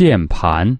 键盘。